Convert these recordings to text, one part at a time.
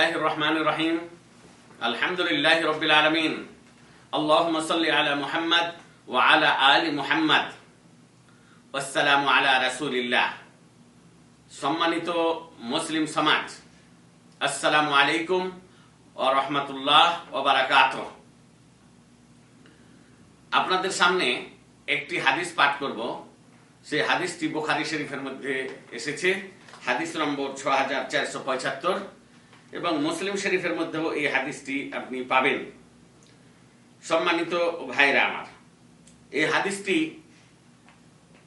الله الرحمن الرحيم الحمد لله رب العالمين اللهم صل على محمد وعلى آل محمد والسلام على رسول الله সম্মানিত মুসলিম সমাজ আসসালামু আলাইকুম ও রহমতুল্লাহ ও বারাকাত আপনাদের সামনে একটি হাদিস পাঠ করব সেই হাদিসটি বুখারী শরীফের মধ্যে এসেছে হাদিস নম্বর ছ হাজার চারশো পঁচাত্তর এবং মুসলিম শরীফের মধ্যেও এই হাদিসটি আপনি পাবেন। সম্মানিত ভাইরা আমার, এই হাদিসটি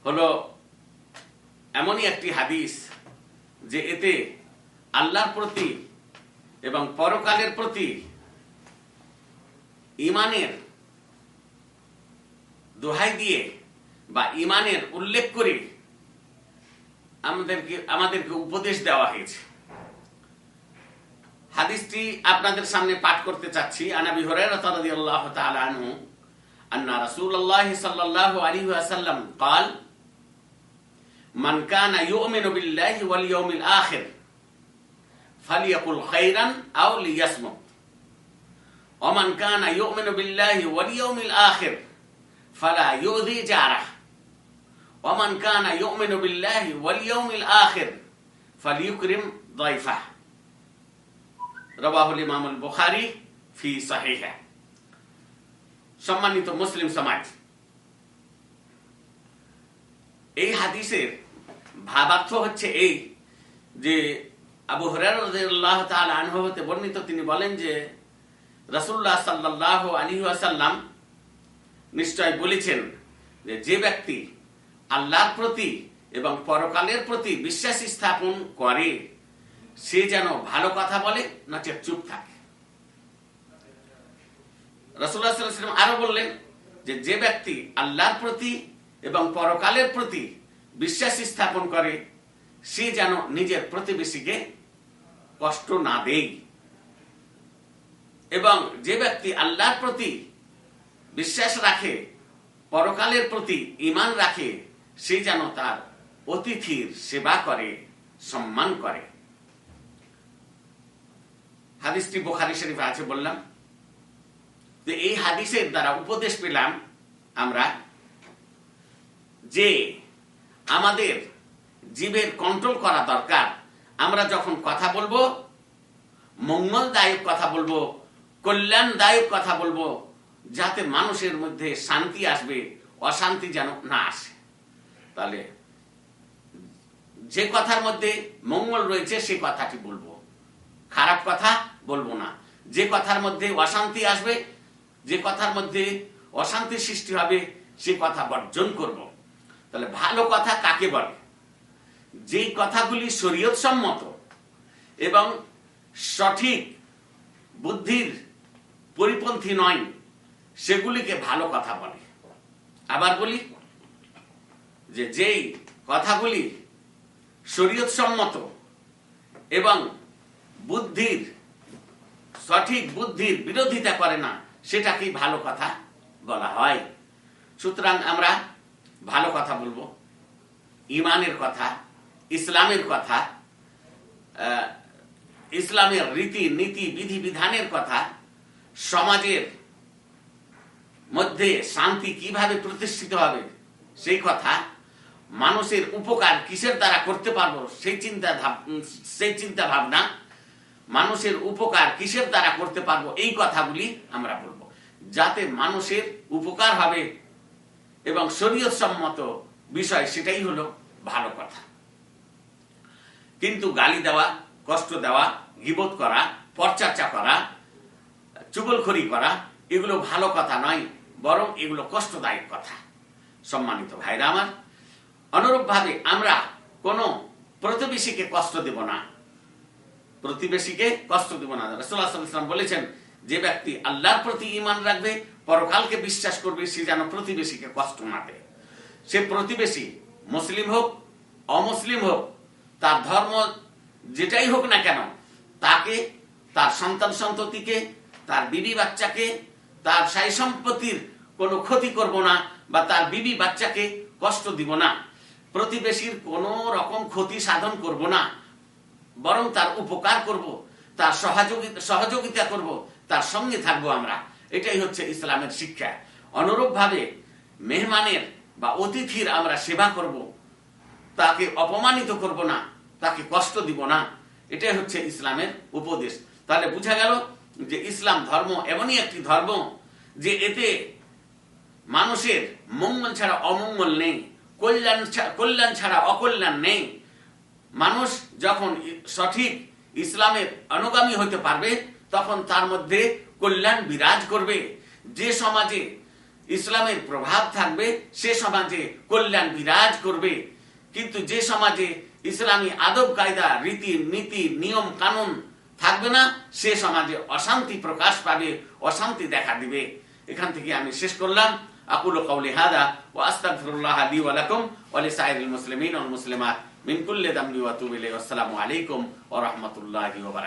হলো এমনই একটি হাদিস যে এতে আল্লাহর প্রতি এবং পরকালের প্রতি ইমানের দোহাই দিয়ে বা ইমানের উল্লেখ করে আমাদেরকে আমাদেরকে উপদেশ দেওয়া হয়েছে। হাদিসটি আপনাদের সামনে পাঠ করতে চাচ্ছি আনাবি হুরায়রা রাদিয়াল্লাহু তাআলা আনহু আন্না রাসূলুল্লাহ সাল্লাল্লাহু আলাইহি ওয়াসাল্লাম قال من كان يؤمن بالله واليوم الآخر فليقل خيرا أو ليصمت ومن كان يؤمن بالله واليوم الآخر فلا يؤذي جاره ومن كان يؤمن بالله واليوم الآخر فليكرم ضيفه রবাহুল ইমামুল বুখারি ফি সাহিহা সম্মানিত মুসলিম সমাজ, এই হাদিসের ভাবার্থ হচ্ছে এই যে আবু হরাহ আনহু হতে বর্ণিত, তিনি বলেন যে রসুল্লাহ সাল্লাহ আলী আসাল্লাম নিশ্চয় বলেছেন যে যে ব্যক্তি আল্লাহর প্রতি এবং পরকালের প্রতি বিশ্বাস স্থাপন করে সে যেন ভালো কথা বলে নচে চুপ থাকে। রসুল্লাহাম আরও বললেন যে যে ব্যক্তি আল্লাহর প্রতি এবং পরকালের প্রতি বিশ্বাস স্থাপন করে, সে যেন নিজের প্রতিবেশীকে কষ্ট না দেয় এবং যে ব্যক্তি আল্লাহর প্রতি বিশ্বাস রাখে, পরকালের প্রতি ইমান রাখে, সে যেন তার অতিথির সেবা করে, সম্মান করে। হাদিসটি বোখারি শরীফে আছে বললাম। যে এই হাদিসের দ্বারা উপদেশ পেলাম আমরা যে আমাদের জীবের কন্ট্রোল করা দরকার। আমরা যখন কথা বলব, মঙ্গলদায়ক কথা বলব, কল্যাণদায়ক কথা বলব, যাতে মানুষের মধ্যে শান্তি আসবে, অশান্তি যেন না আসে। তাহলে যে কথার মধ্যে মঙ্গল রয়েছে, সে কথাটি বলব। খারাপ কথা বলব না। যে কথার মধ্যে অশান্তি আসবে, যে কথার মধ্যে অশান্তি সৃষ্টি হবে, সে কথা বর্জন করব। তাহলে ভালো কথা কাকে বলে? যে কথাগুলি শরীয়ত সম্মত এবং সঠিক বুদ্ধির পরিপন্থী নয়, সেগুলিকে ভালো কথা বলে। আবার বলি যে যেই কথাগুলি শরীয়ত সম্মত এবং বুদ্ধির সঠিক বুদ্ধির বিরোধিতা করে না সেটাকেই ভালো কথা বলা হয়? সুতরাং আমরা ভালো কথা বলব, ইমানের কথা, ইসলামের কথা ইসলামের রীতি, নীতি, বিধি, বিধানের কথা, সমাজের মধ্যে শান্তি কীভাবে প্রতিষ্ঠিত হবে, সেই কথা, মানুষের উপকার কিসের দ্বারা করতে পারব, সেই চিন্তা সেই চিন্তা ভাবনা মানুষের উপকার কিসের দ্বারা করতে পারব? এই কথাগুলি আমরা বলব। যাতে মানুষের উপকার হবে এবং শরীয়ত সম্মত বিষয় সেটাই হলো ভালো কথা। কিন্তু গালি দেওয়া, কষ্ট দেওয়া গিবোধ করা, পরচর্চা করা, চুগলখড়ি করা, এগুলো ভালো কথা নয়, বরং এগুলো কষ্টদায়ক কথা। সম্মানিত ভাইরা আমার, অনুরূপভাবে আমরা কোনো প্রতিবেশীকে কষ্ট দেব না। প্রতিবেশীকে কষ্ট দিব না। আলাইহি বলেছেন, যে ব্যক্তি আল্লাহর প্রতি ইমান রাখবে, পরকালকে বিশ্বাস করবে, সে যেন প্রতিবেশীকে কষ্ট না দেয়। সে প্রতিবেশী মুসলিম হোক, অমুসলিম হোক, তার ধর্ম যেটাই হোক না কেন, তাকে, তার সন্তান সন্ততিকে, তার বিবি বাচ্চাকে, তার সাই সম্পত্তির কোনো ক্ষতি করব না বা তার বিবি বাচ্চাকে কষ্ট দিব না। প্রতিবেশীর কোনো রকম ক্ষতি সাধন করব না। বরং তার উপকার করব, তার সহযোগিতা করব, তার সঙ্গে থাকব আমরা। এটাই হচ্ছে ইসলামের শিক্ষা। অনুরূপভাবে মেহমানের বা অতিথির আমরা সেবা করব। তাকে অপমানিত করব না, তাকে কষ্ট দিব না। এটাই হচ্ছে ইসলামের উপদেশ। তাহলে বুঝা গেল যে ইসলাম ধর্ম এমনই একটি ধর্ম যে এতে মানুষের মঙ্গল ছাড়া অমঙ্গল নেই কল্যাণ ছাড়া অকল্যাণ নেই। মানুষ যখন সঠিক ইসলামের অনুগামী হতে পারবে, তখন তার মধ্যে কল্যাণ বিরাজ করবে। যে সমাজে ইসলামের প্রভাব থাকবে, সে সমাজে কল্যাণ বিরাজ করবে। কিন্তু যে সমাজে ইসলামী আদব কায়দা, রীতি, নীতি, নিয়ম, কানুন থাকবে না, সে সমাজে অশান্তি প্রকাশ পাবে, অশান্তি দেখা দিবে। এখান থেকে আমি শেষ করলাম। আকুল কওলি হাদা ওয়া আস্তাগফিরুল্লাহ লি ওয়া লাকুম ওয়া লিসাইরিল মুসলিমিন ওয়াল মুসলিমাত। মিন কুল্লি দামবি ওয়া তুবু ইলাইহি আসসালামু আলাইকুম ওয়া রাহমাতুল্লাহি ওয়া